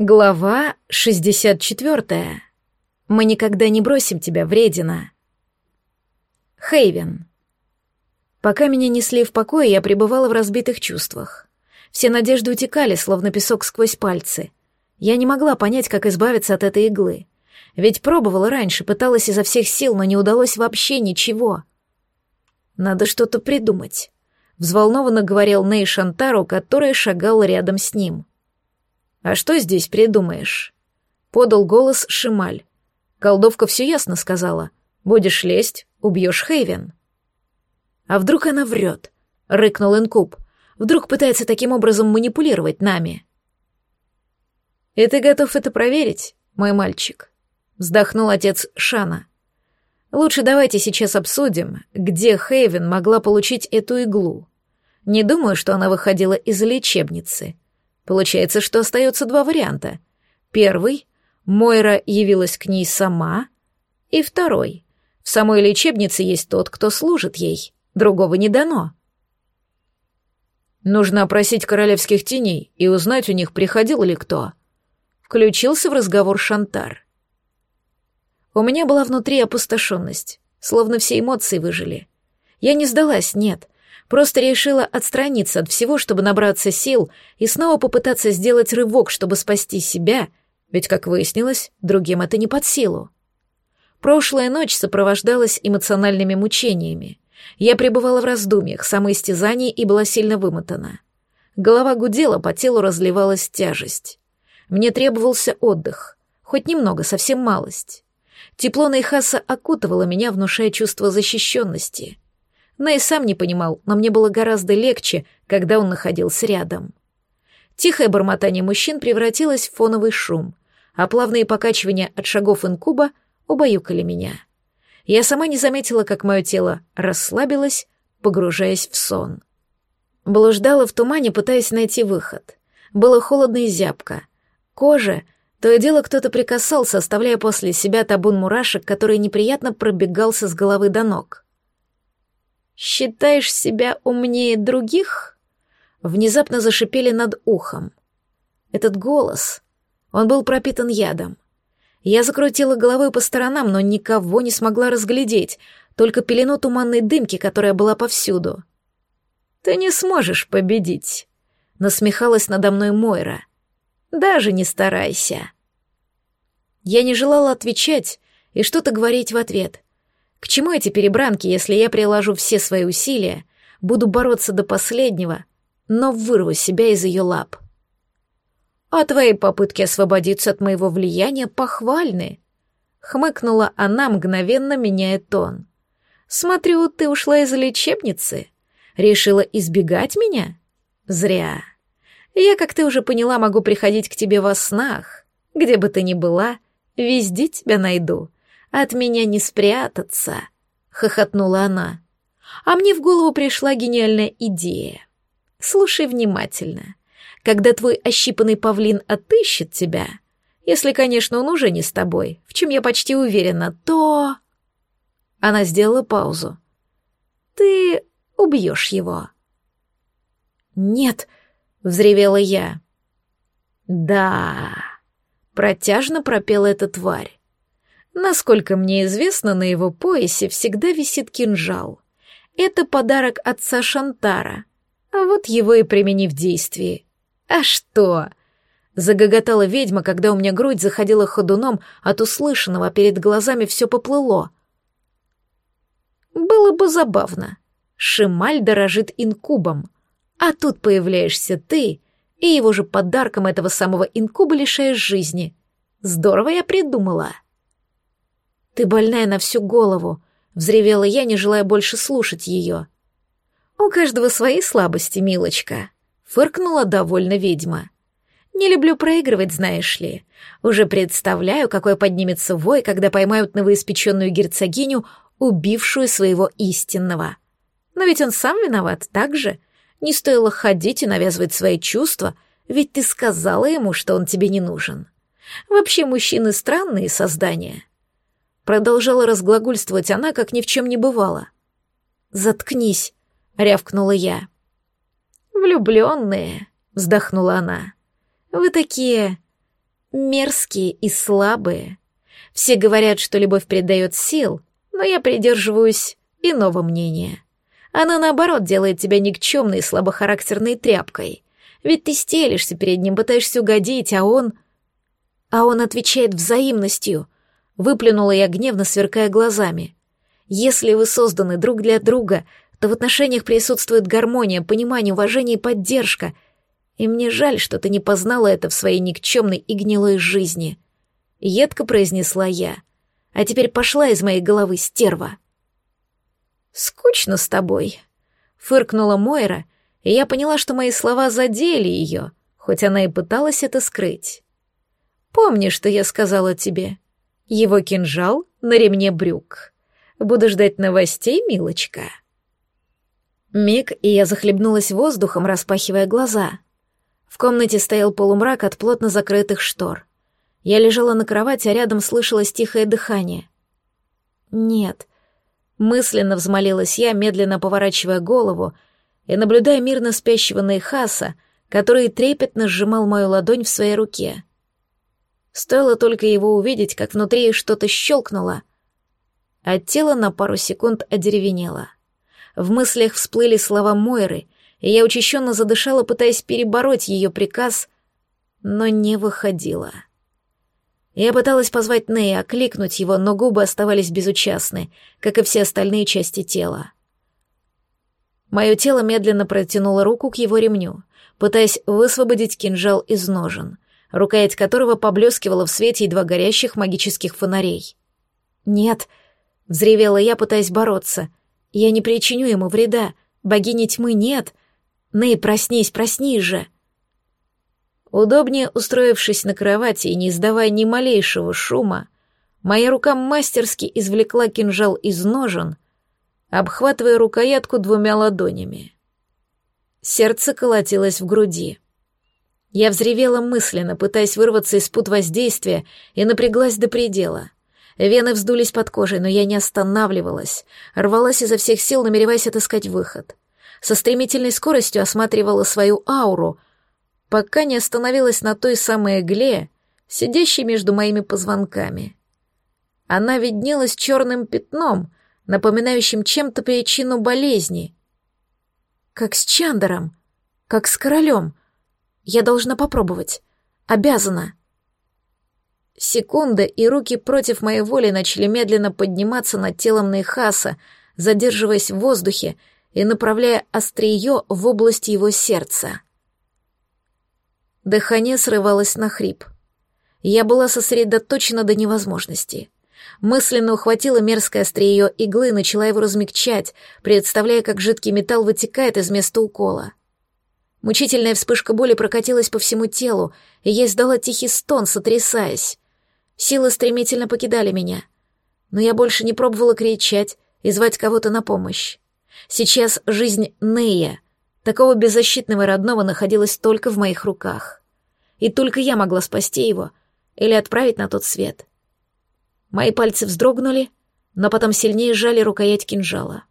Глава 64. Мы никогда не бросим тебя, вредина. Хейвен. Пока меня несли в покое, я пребывала в разбитых чувствах. Все надежды утекали, словно песок сквозь пальцы. Я не могла понять, как избавиться от этой иглы. Ведь пробовала раньше, пыталась изо всех сил, но не удалось вообще ничего. Надо что-то придумать. Взволнованно говорил Ней Шантару, который шагал рядом с ним. «А что здесь придумаешь?» Подал голос Шималь. Колдовка все ясно сказала. «Будешь лезть, убьешь Хейвен». «А вдруг она врет?» — рыкнул Инкуб. «Вдруг пытается таким образом манипулировать нами?» «И ты готов это проверить, мой мальчик?» — вздохнул отец Шана. «Лучше давайте сейчас обсудим, где Хейвен могла получить эту иглу. Не думаю, что она выходила из лечебницы. Получается, что остается два варианта. Первый — Мойра явилась к ней сама. И второй — в самой лечебнице есть тот, кто служит ей. Другого не дано. Нужно опросить королевских теней и узнать у них, приходил ли кто. Включился в разговор Шантар. У меня была внутри опустошенность, словно все эмоции выжили. Я не сдалась, нет — Просто решила отстраниться от всего, чтобы набраться сил и снова попытаться сделать рывок, чтобы спасти себя, ведь, как выяснилось, другим это не под силу. Прошлая ночь сопровождалась эмоциональными мучениями. Я пребывала в раздумьях, самоистязании и была сильно вымотана. Голова гудела, по телу разливалась тяжесть. Мне требовался отдых, хоть немного, совсем малость. Тепло Найхаса окутывало меня, внушая чувство защищенности — Ней сам не понимал, но мне было гораздо легче, когда он находился рядом. Тихое бормотание мужчин превратилось в фоновый шум, а плавные покачивания от шагов инкуба убаюкали меня. Я сама не заметила, как мое тело расслабилось, погружаясь в сон. Блуждала в тумане, пытаясь найти выход. Было холодно и зябко. Кожа, то и дело кто-то прикасался, оставляя после себя табун мурашек, который неприятно пробегался с головы до ног. «Считаешь себя умнее других?» Внезапно зашипели над ухом. Этот голос, он был пропитан ядом. Я закрутила головой по сторонам, но никого не смогла разглядеть, только пелену туманной дымки, которая была повсюду. «Ты не сможешь победить», — насмехалась надо мной Мойра. «Даже не старайся». Я не желала отвечать и что-то говорить в ответ. К чему эти перебранки, если я приложу все свои усилия, буду бороться до последнего, но вырву себя из ее лап? А твои попытки освободиться от моего влияния похвальны. Хмыкнула она, мгновенно меняя тон. Смотрю, ты ушла из лечебницы. Решила избегать меня? Зря. Я, как ты уже поняла, могу приходить к тебе во снах. Где бы ты ни была, везде тебя найду от меня не спрятаться», — хохотнула она. А мне в голову пришла гениальная идея. Слушай внимательно. Когда твой ощипанный павлин отыщет тебя, если, конечно, он уже не с тобой, в чем я почти уверена, то... Она сделала паузу. Ты убьешь его. Нет, взревела я. Да, протяжно пропела эта тварь. Насколько мне известно, на его поясе всегда висит кинжал. Это подарок отца Шантара. А вот его и примени в действии. А что? Загоготала ведьма, когда у меня грудь заходила ходуном от услышанного, а перед глазами все поплыло. Было бы забавно. Шималь дорожит инкубом. А тут появляешься ты, и его же подарком этого самого инкуба лишаешь жизни. Здорово я придумала. «Ты больная на всю голову», — взревела я, не желая больше слушать ее. «У каждого свои слабости, милочка», — фыркнула довольно ведьма. «Не люблю проигрывать, знаешь ли. Уже представляю, какой поднимется вой, когда поймают новоиспеченную герцогиню, убившую своего истинного. Но ведь он сам виноват, так же? Не стоило ходить и навязывать свои чувства, ведь ты сказала ему, что он тебе не нужен. Вообще мужчины странные создания». Продолжала разглагольствовать она, как ни в чем не бывало. «Заткнись», — рявкнула я. «Влюбленные», — вздохнула она. «Вы такие мерзкие и слабые. Все говорят, что любовь придает сил, но я придерживаюсь иного мнения. Она, наоборот, делает тебя никчемной и слабохарактерной тряпкой. Ведь ты стелишься перед ним, пытаешься угодить, а он... А он отвечает взаимностью. Выплюнула я гневно, сверкая глазами. Если вы созданы друг для друга, то в отношениях присутствует гармония, понимание, уважение и поддержка. И мне жаль, что ты не познала это в своей никчемной и гнилой жизни. Едко произнесла я. А теперь пошла из моей головы стерва. «Скучно с тобой», — фыркнула Мойра, и я поняла, что мои слова задели ее, хоть она и пыталась это скрыть. «Помни, что я сказала тебе. Его кинжал на ремне брюк. Буду ждать новостей, милочка». Миг, и я захлебнулась воздухом, распахивая глаза. В комнате стоял полумрак от плотно закрытых штор. Я лежала на кровати, а рядом слышалось тихое дыхание. «Нет», Мысленно взмолилась я, медленно поворачивая голову и наблюдая мирно спящего Нейхаса, который трепетно сжимал мою ладонь в своей руке. Стоило только его увидеть, как внутри что-то щелкнуло, а тело на пару секунд одеревенело. В мыслях всплыли слова Мойры, и я учащенно задышала, пытаясь перебороть ее приказ, но не выходила. — я пыталась позвать Нея, окликнуть его, но губы оставались безучастны, как и все остальные части тела. Мое тело медленно протянуло руку к его ремню, пытаясь высвободить кинжал из ножен, рукоять которого поблескивала в свете едва горящих магических фонарей. «Нет», — взревела я, пытаясь бороться, — «я не причиню ему вреда, богини тьмы нет. Ней, проснись, проснись же!» Удобнее устроившись на кровати и не издавая ни малейшего шума, моя рука мастерски извлекла кинжал из ножен, обхватывая рукоятку двумя ладонями. Сердце колотилось в груди. Я взревела мысленно, пытаясь вырваться из пут воздействия, и напряглась до предела. Вены вздулись под кожей, но я не останавливалась, рвалась изо всех сил, намереваясь отыскать выход. Со стремительной скоростью осматривала свою ауру — пока не остановилась на той самой игле, сидящей между моими позвонками. Она виднелась черным пятном, напоминающим чем-то причину болезни. Как с Чандером, как с королем. Я должна попробовать. Обязана. Секунда, и руки против моей воли начали медленно подниматься над телом Нейхаса, задерживаясь в воздухе и направляя острие в область его сердца. Дыхание срывалось на хрип. Я была сосредоточена до невозможности. Мысленно ухватила мерзкое острие иглы и начала его размягчать, представляя, как жидкий металл вытекает из места укола. Мучительная вспышка боли прокатилась по всему телу, и я издала тихий стон, сотрясаясь. Силы стремительно покидали меня. Но я больше не пробовала кричать и звать кого-то на помощь. Сейчас жизнь Нея, такого беззащитного родного, находилась только в моих руках и только я могла спасти его или отправить на тот свет. Мои пальцы вздрогнули, но потом сильнее сжали рукоять кинжала.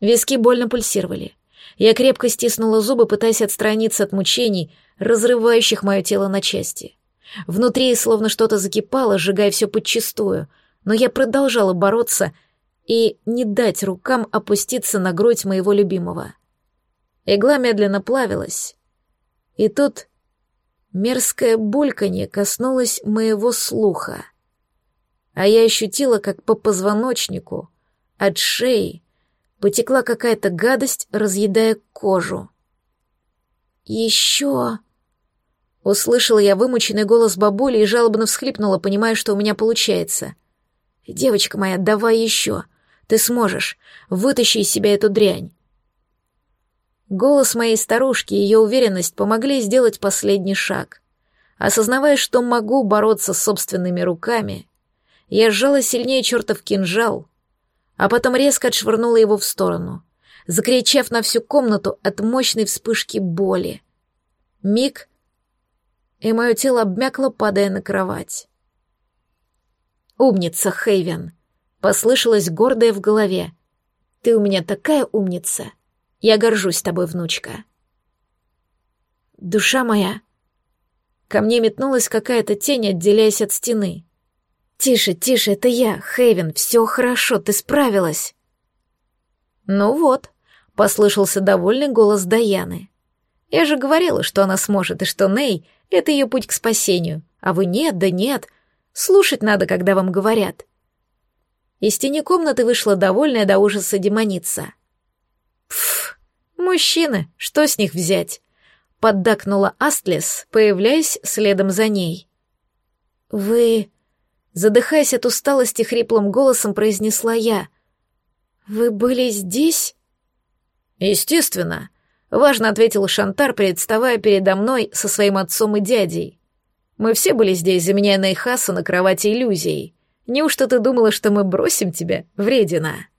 Виски больно пульсировали. Я крепко стиснула зубы, пытаясь отстраниться от мучений, разрывающих мое тело на части. Внутри словно что-то закипало, сжигая все подчистую, но я продолжала бороться и не дать рукам опуститься на грудь моего любимого. Игла медленно плавилась, и тут Мерзкое бульканье коснулось моего слуха, а я ощутила, как по позвоночнику, от шеи, потекла какая-то гадость, разъедая кожу. «Еще...» Услышала я вымученный голос бабули и жалобно всхлипнула, понимая, что у меня получается. «Девочка моя, давай еще. Ты сможешь. Вытащи из себя эту дрянь. Голос моей старушки и ее уверенность помогли сделать последний шаг. Осознавая, что могу бороться с собственными руками, я сжала сильнее чертов кинжал, а потом резко отшвырнула его в сторону, закричав на всю комнату от мощной вспышки боли. Миг, и мое тело обмякло, падая на кровать. «Умница, Хейвен!» — послышалось гордое в голове. «Ты у меня такая умница!» Я горжусь тобой, внучка. Душа моя. Ко мне метнулась какая-то тень, отделяясь от стены. «Тише, тише, это я, Хейвен, все хорошо, ты справилась!» «Ну вот», — послышался довольный голос Даяны. «Я же говорила, что она сможет, и что Ней — это ее путь к спасению, а вы нет, да нет. Слушать надо, когда вам говорят». Из тени комнаты вышла довольная до ужаса демоница. «Пф, мужчины, что с них взять?» — поддакнула Астлес, появляясь следом за ней. «Вы...» — задыхаясь от усталости, хриплым голосом произнесла я. «Вы были здесь?» «Естественно», — важно ответил Шантар, представая передо мной со своим отцом и дядей. «Мы все были здесь, заменяя Нейхаса на кровати иллюзий. Неужто ты думала, что мы бросим тебя, вредина?»